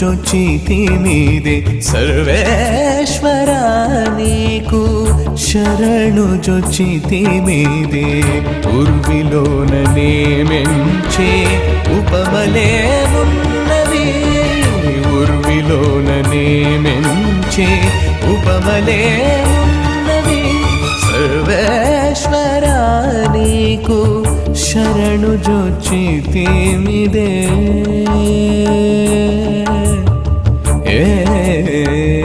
శరణు జొచ్చితి సర్వేశ్వర నీకు శరణు జొచ్చితి మీదే ఉర్విలోన నేమెంచే ఉపమలే ఉన్నది ఉర్విలోన నేమెంచే ఉపమలే ఉన్నది సర్వేశ్వర నీకు శరణు జొచ్చితి మీదే ఏ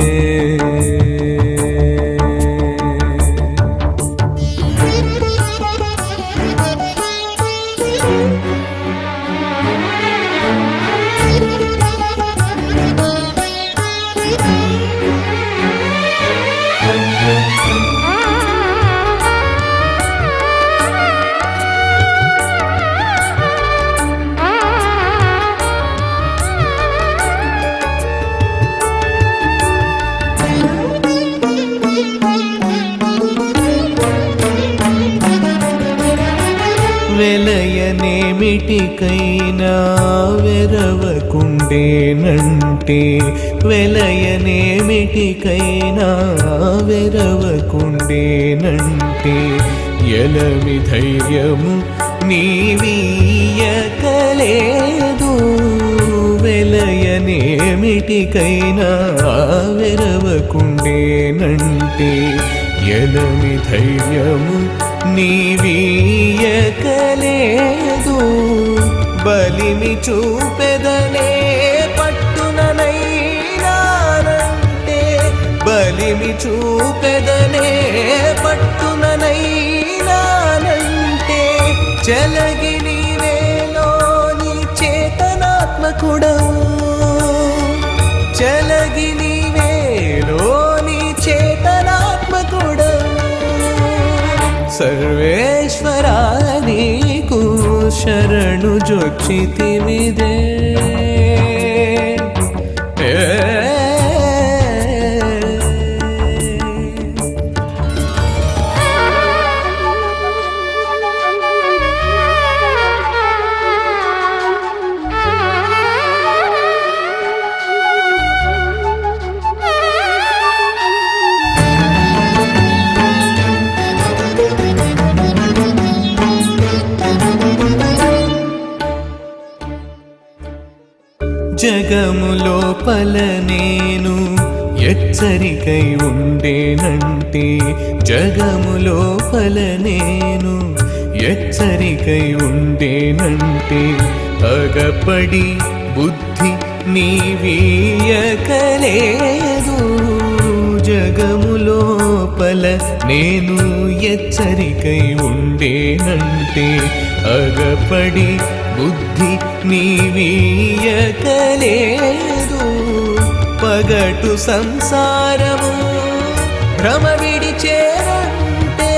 ధైర్యము నీవీయకలేదు వెలయనేమిటికైనా వెరవకుండేనంటే ఎదమి ధైర్యము నీవీయకలేదు బలిమి చూపెదనే పట్టుననైనానంటే బలిమి చూపెదనే పట్టు చేతనాత్మకుడవు చలగి నీవేలోని చేతనాత్మకుడవు సర్వేశ్వరా నీకు శరణు జొచ్చితివిదే హెచ్చరికై ఉండేనంటే జగములో ఫల నేను ఎచ్చరికై ఉండేనంటే అగపడి బుద్ధి నీవీయకలేదు. జగము లోపల నేను ఎచ్చరికై ఉండేనంటే అగపడి బుద్ధి నీవీయకలేదు. పగటు సంసారము. భ్రమ విడిచేరంటే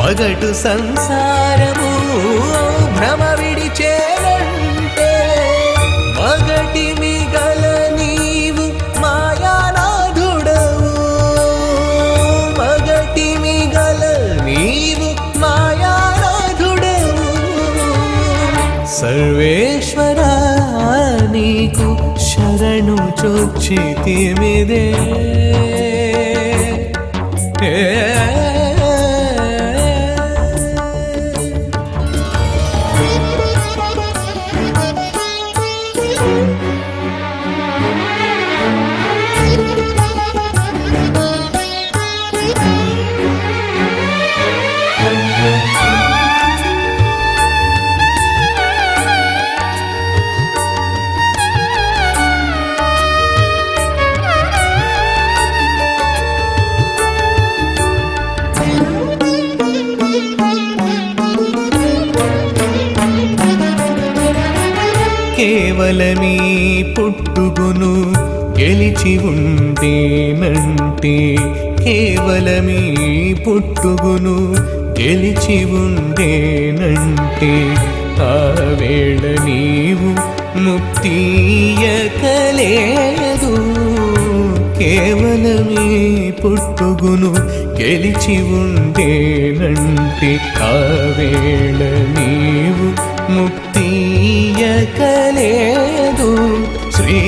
పగటు సంసారము. భ్రమ శరణు చొచ్చితిమిదే ఏ ముట్టుగును గెలిచి ఉండేనంటే ఆవేళ నీవు ముక్తియకలేదు కేవలమే పుట్టుగును గెలిచి ఉండేనంటే ఆవేళ నీవు ముక్తియకలేదు శ్రీ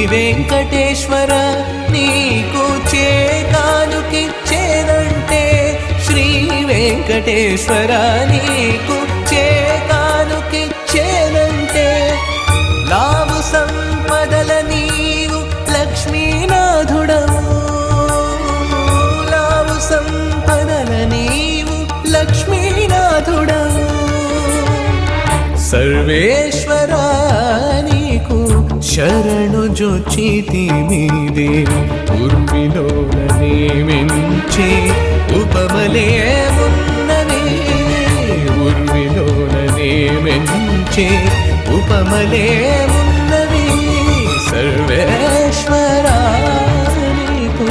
వెంకటేశ్వర నీకు చేతానుకిచ్చేనంటే లావు సంపదల నీవు లక్ష్మీనాథుడవు. లావు సంపదల నీవు లక్ష్మీనాథుడవు. సర్వేశ్వర నీకు శరణు జోచితి మీదే ఉర్మిలో ఉపమలే ఉంది మార్చే ఉపమలే ఉన్నవి సర్వేశ్వరా నీకు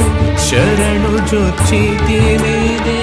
శరణు జొచ్చితివిదే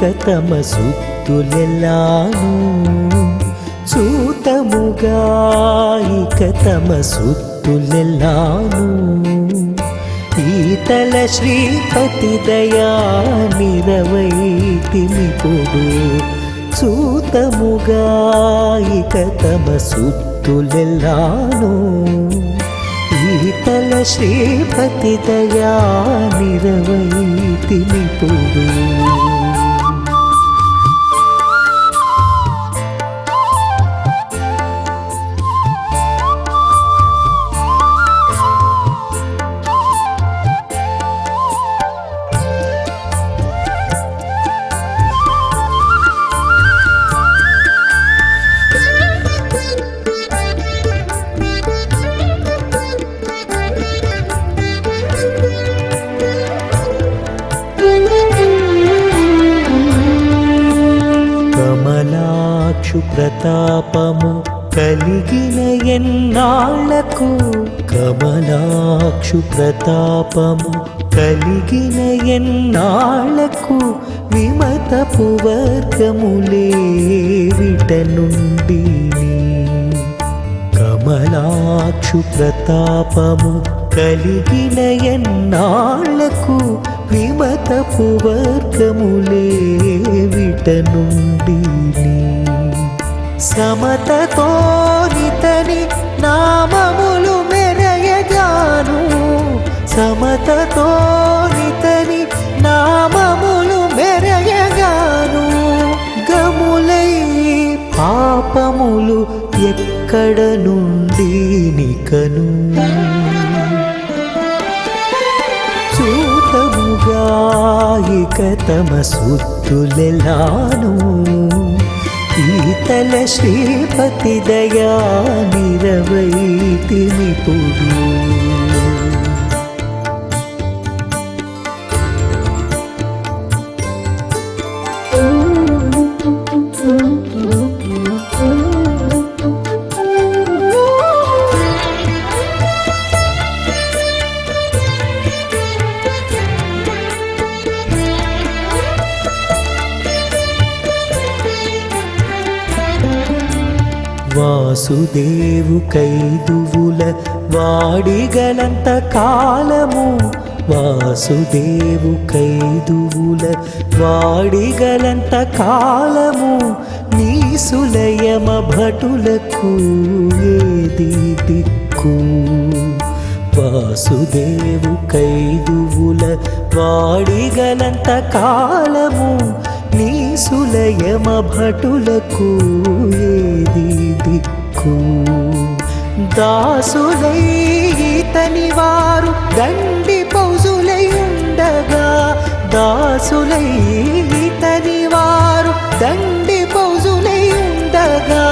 ఇక తమ సుత్తులెల్లాను చూతముగా ఇక తమ సుత్తులెల్లాను ఈతల శ్రీపతి దయా నిరవైతిమి పొడు చూతముగా ఇక తమ సుత్తులెల్లాను ఈతల శ్రీపతి దయా నిరవైతిమి పొడు కమలాక్షు ప్రతాపము కలిగిన ఎన్నాళ్ళకు విమతపు వర్గములే విట నుండి కమలాక్షు ప్రతాపము కలిగిన ఎన్నాళ్ళకు విమతపు వర్గములే విట నుండి సమతతో అక్కడ నుండి నికను చూతముగాయిక తమ సుత్తులెలాను. ఈతల శ్రీపతి దయా నిరవైతిని వాసుదేవు కైదువుల వాడిగలంత కాలము. వాసుదేవు కైదువుల వాడిగలంత కాలము. నీ సులయమ భటులకు ఏది దిక్కు? వాసుదేవు కైదువుల వాడిగలంత కాలము. నీ సులయమ భటులకు నీకు దాసులై తని వారు దండి పౌజులై ఉండగా దాసులై తని వారు దండి పౌజులై ఉండగా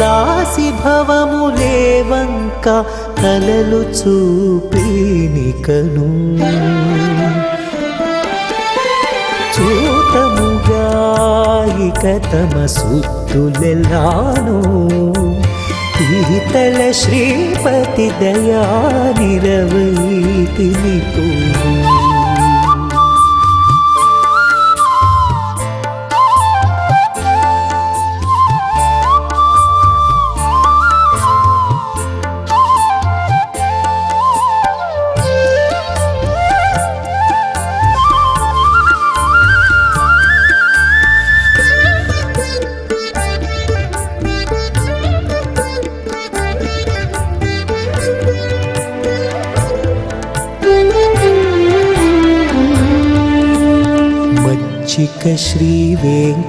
లాసి భవములే వంక తలలు చూపినికను చూతముగా ఇక తమ సుత్తులెల్లాను. ఈతల శ్రీపతి దయా నిరవైతిని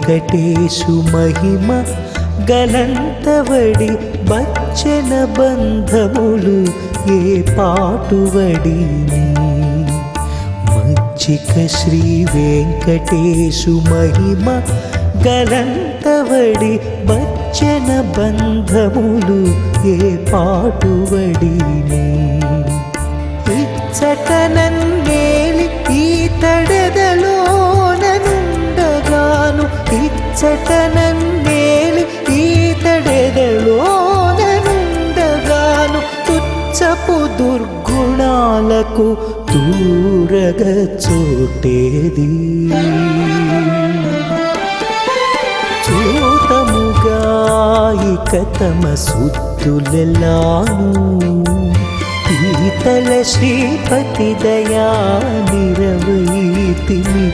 వెంకటేశు మహిమ గలంతవడి బచ్చన బంధములు ఏ పాటువడి మచ్చిక శ్రీ వెంకటేశు మహిమ గలంతవడి బచ్చన బంధములు ఏ పాటువడి ఇచ్చటనన్నేలి ఇచ్చటనన్నేలి ఈతడెదలోననుండగాను తుచ్చపు దుర్గుణాలకు దూరగ చోటేది చూతముగా ఇక తమ సుత్తులెల్లాను ఈతల శ్రీపతి దయా నిరవైతిని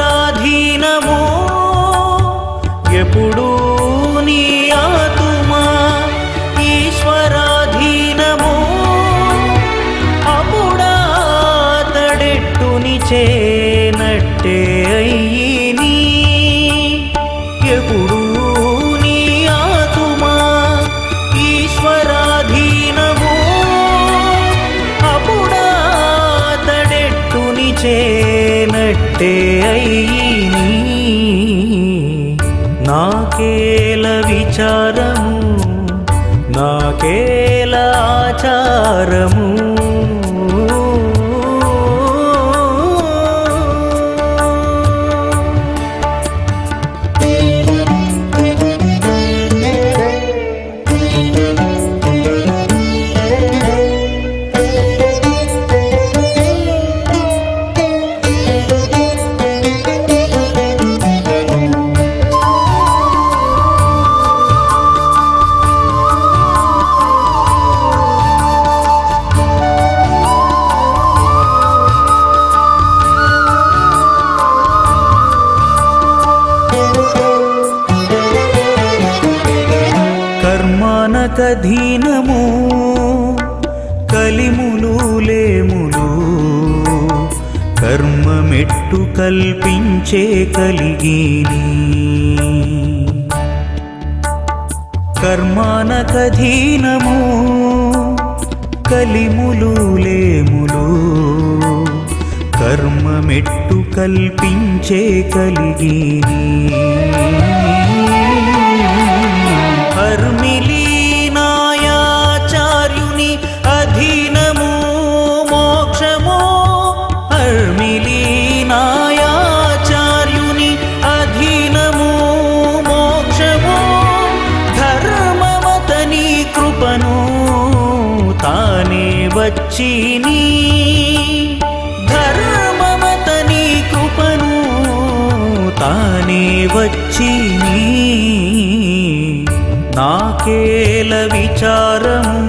పరాధీనమో ఎప్పుడూ నీ ఇచ్చే కలిగిని. కర్మానకధీనము కలిములు లేములు కర్మమెట్టు కల్పించే కలిగిని. వచ్చి ధర్మమతని కృపను తానే వచ్చి నాకేల విచారము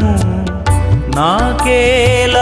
నాకేల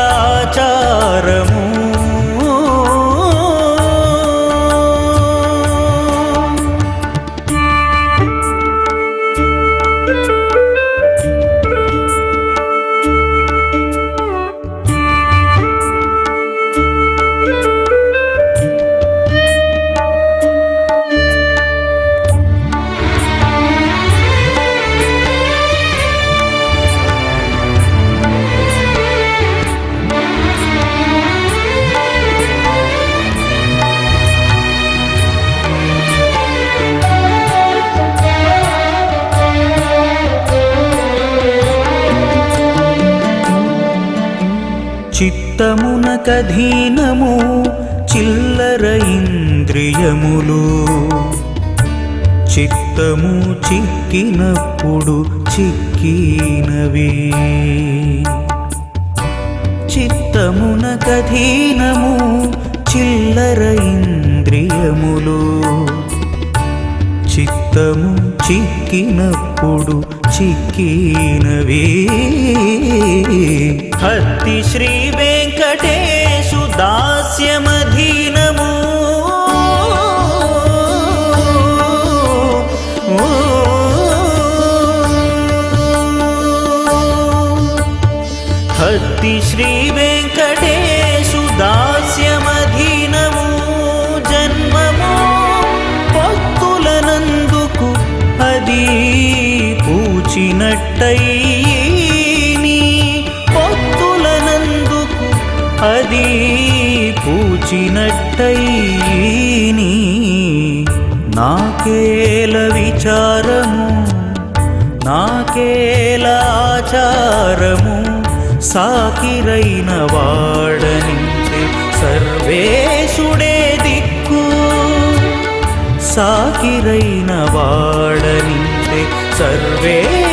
అంతధీనము చిల్లర ఇంద్రియములు. చిత్తము చిక్కినప్పుడు చిక్కినవి. చిత్తమున కధీనము చిల్లర ఇంద్రియములు. చిత్తము చిక్కినప్పుడు చిక్కినవి. హత్తి శ్రీ వెంకటే దాస్యమధీనము హత్తి శ్రీ వెంకటేశు దాస్యమధీనము. జన్మము భక్తులనందుకు అది పూచినట్టయి అది పూచినట్టై నాకేల విచారము? నాకేల ఆచారము? సాకిరైన వాడని సర్వేశుడే దిక్కు. సాకిరైన వాడని సర్వే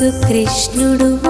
యేసుకృష్ణుడు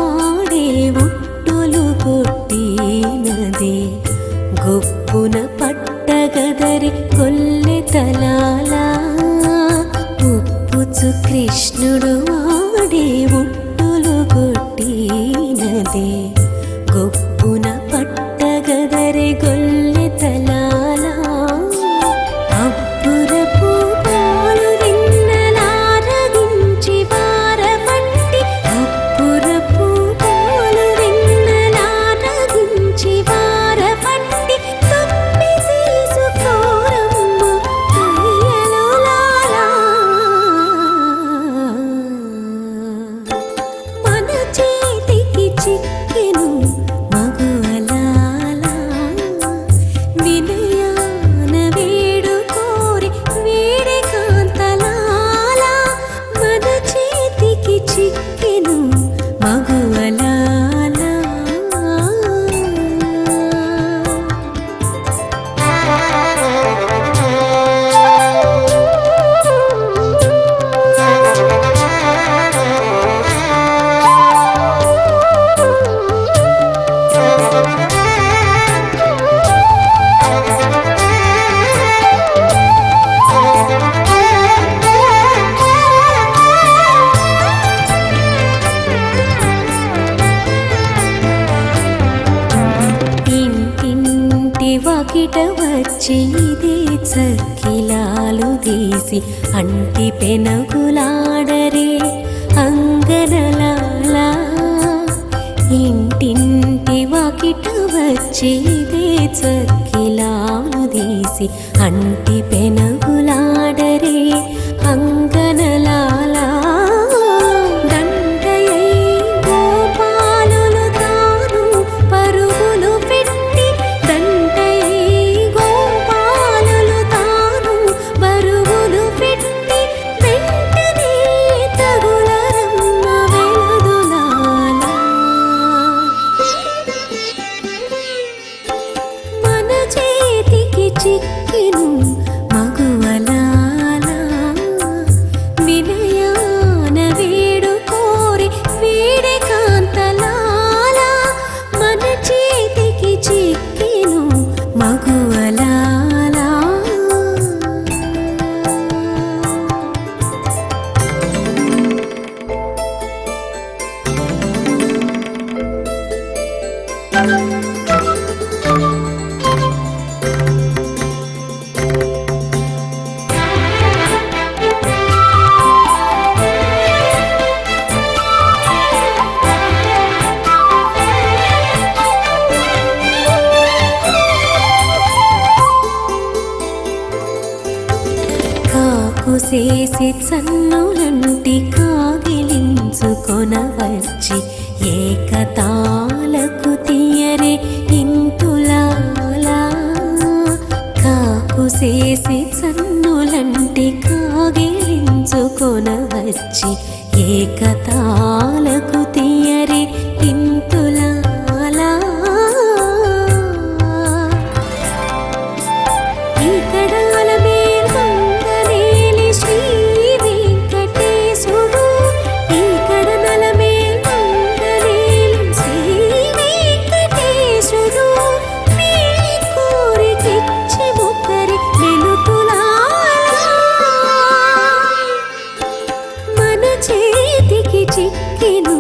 చిక్కెను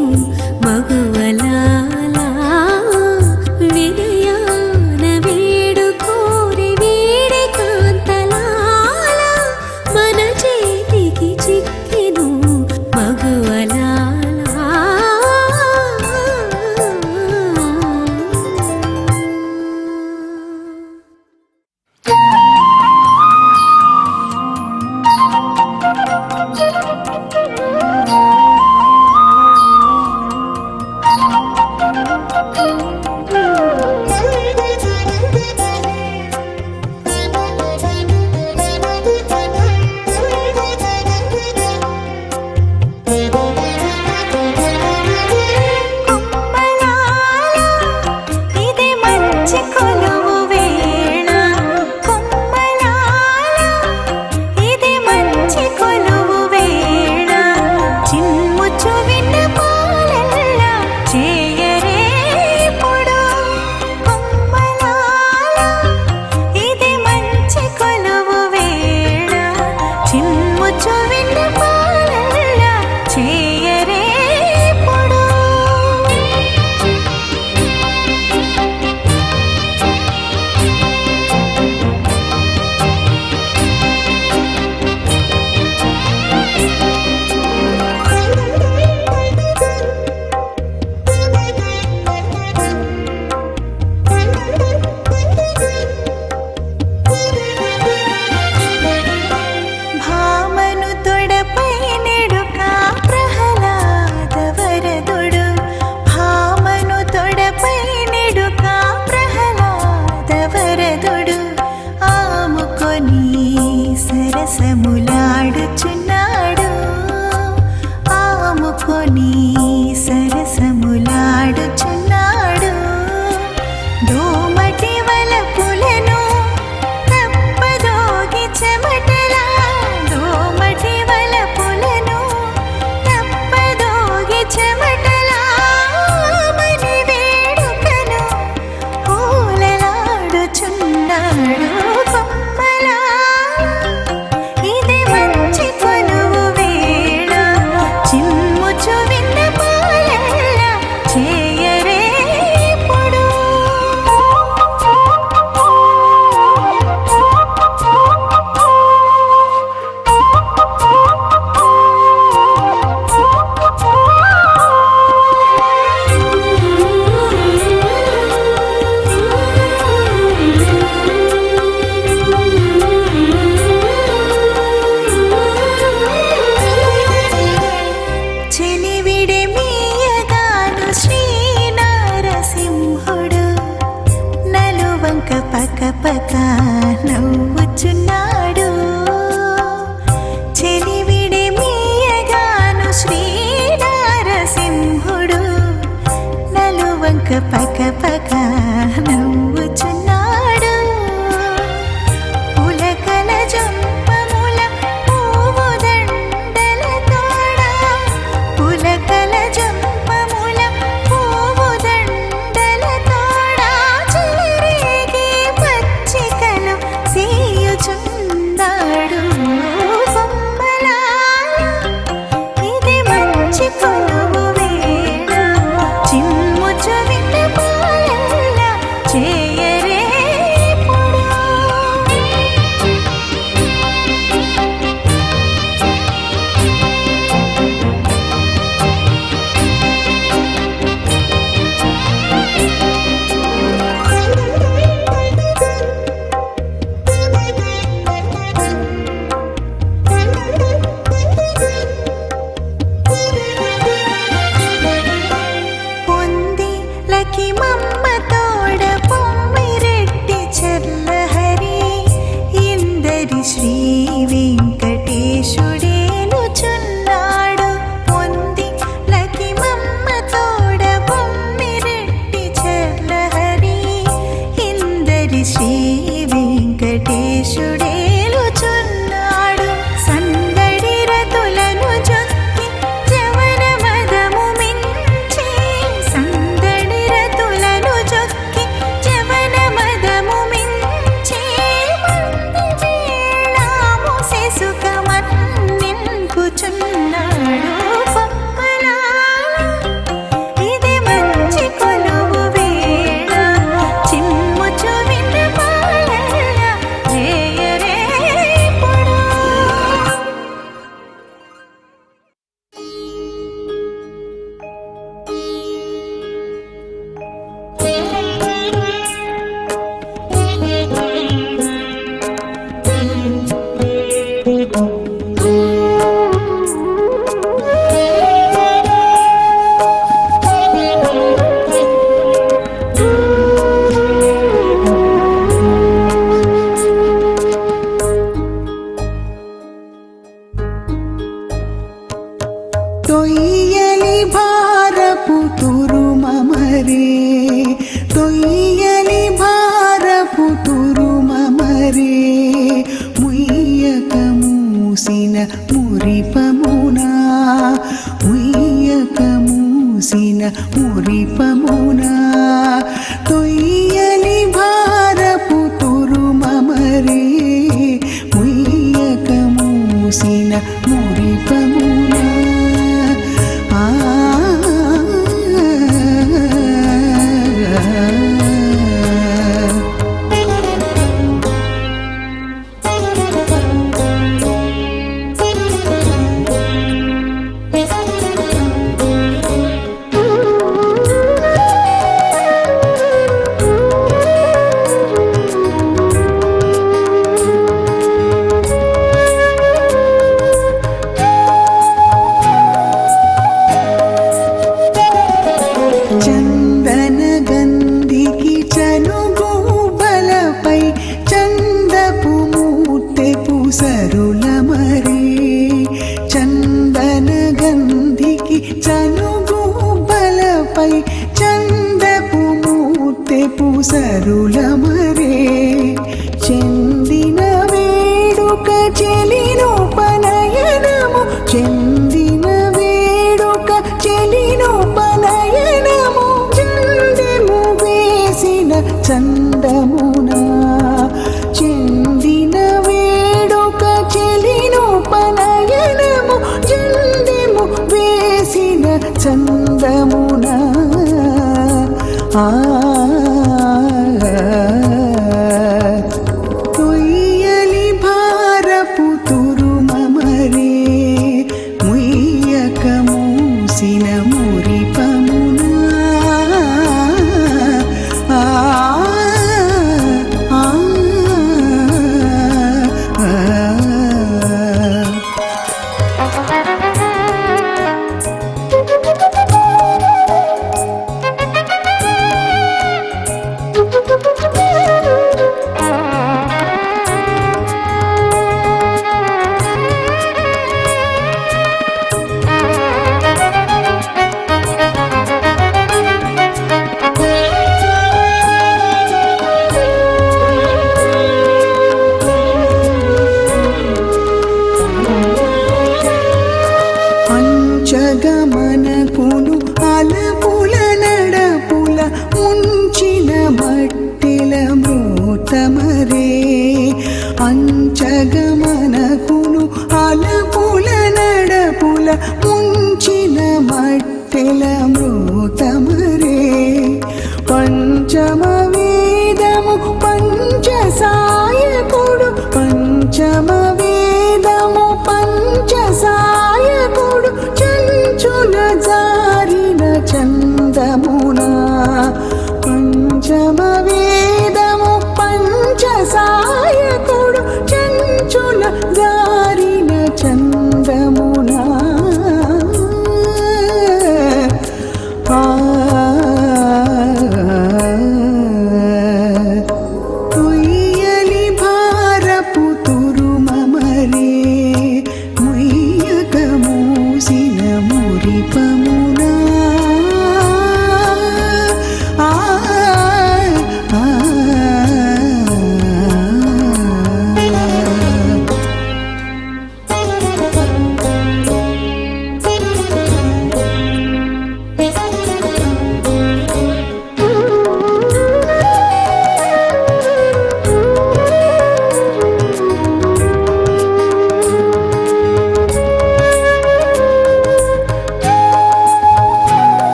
మగువలాలా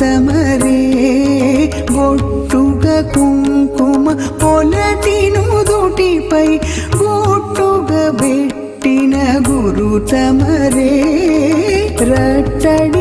ಕೊತ್ತಮರಿ ಗೊಟ್ಟುಗ ಕುಂಕುಮ ಪೊಲಟಿನು ದುಟಿಪೈ ಗೊಟ್ಟುಗ ಬೆಟ್ಟಿನ ಗುರು ತಮರೇ ರಟ್ಟಡಿ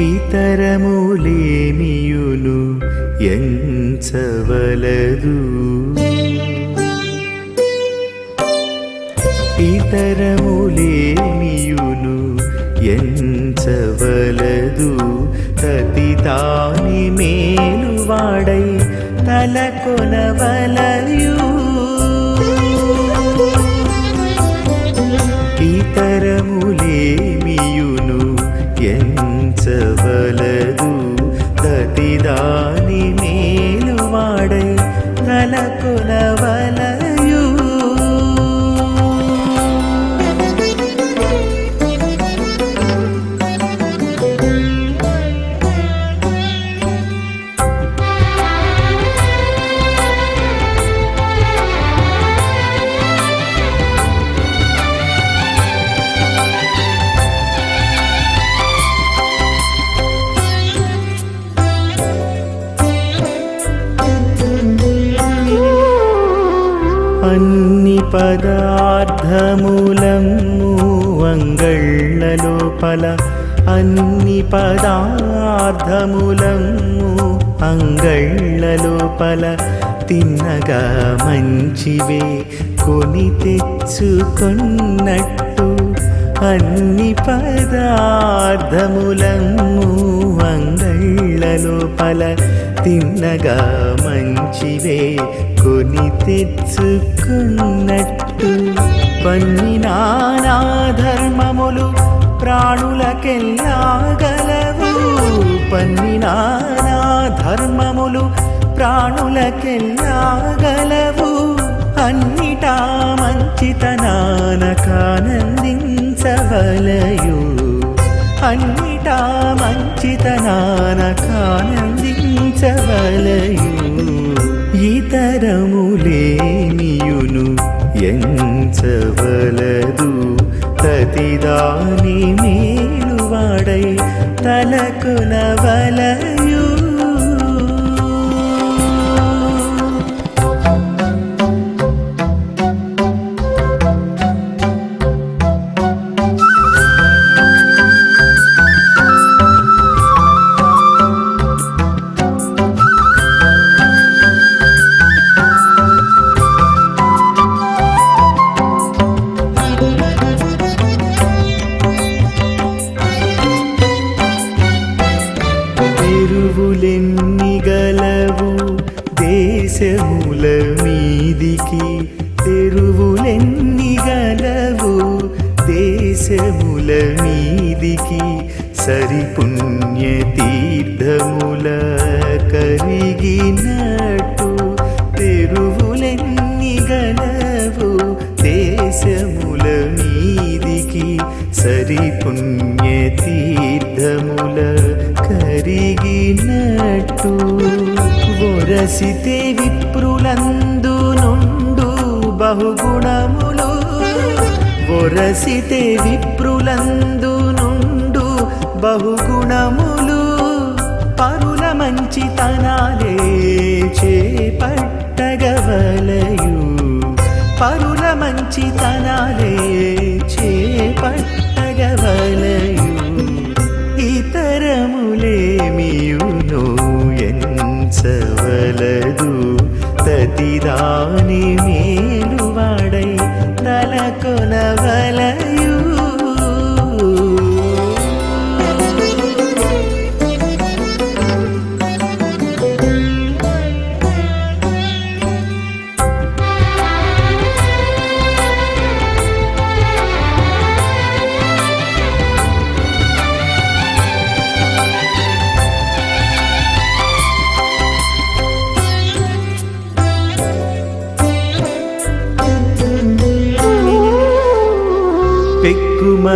ఇతరములేమియును ఎంచవలదు. ఇతరములేమియును ఎంచవలదు. తతి తాని మేలువాడై తలకొనవలయు ఇతరములే పదార్థములము అంగళ్ళ లోపల తిన్నగా మంచివే. కొని తెచ్చుకొన్నట్టు అన్ని పదార్థములము అంగళ్ళ లోపల తిన్నగా మంచివే. కొని తెచ్చుకున్నట్టు పన్ని నానా ధర్మములు ప్రాణులకెల్లాగా పన్ని నానా ధర్మములు ప్రాణులకెల్లా గలవు అన్నిటా మంచితనాన కానందించవలయు. అన్నిటా మంచితనాన కానందించవలయు. ఇతరములేమియును ఎంచవలదు? తతిదాని మేలువాడై తలకునవలయు తెరువులెన్ని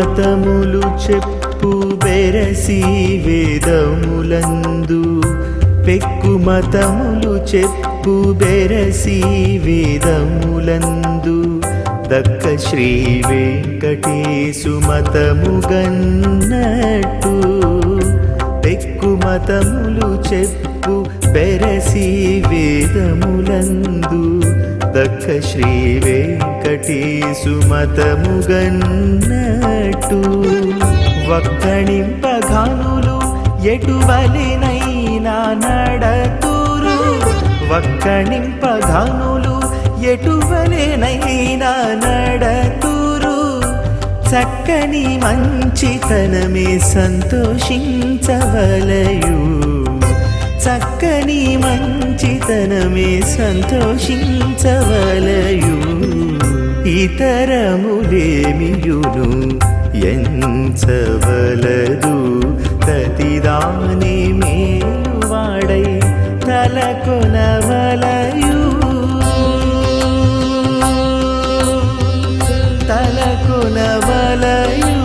మతములు చెప్పు బెరసి వేదములందు. పెక్కు మతములు చెప్పు బెరసి వేదములందు. దక్క శ్రీ వెంకటేశు మతము గన్నట్టు. పెక్కుమతములు చెప్పు బెరసి వేదములందు. దక్క శ్రీ వెంకటేశుమతముగన్నట్టు. వక్కణింపఘనులు ఎటువలినైనా నడతురు. వక్కణింపఘనులు ఎటువలినైనా నడతురు. చక్కని మంచితనమే సంతోషించవలయు. చక్కని మంచితనమే సంతోషించవలయు. ఇతరములేమియును ఎంచవలదు. తతిదాని మేలువాడై తలకొనవలయు. తలకొనవలయు.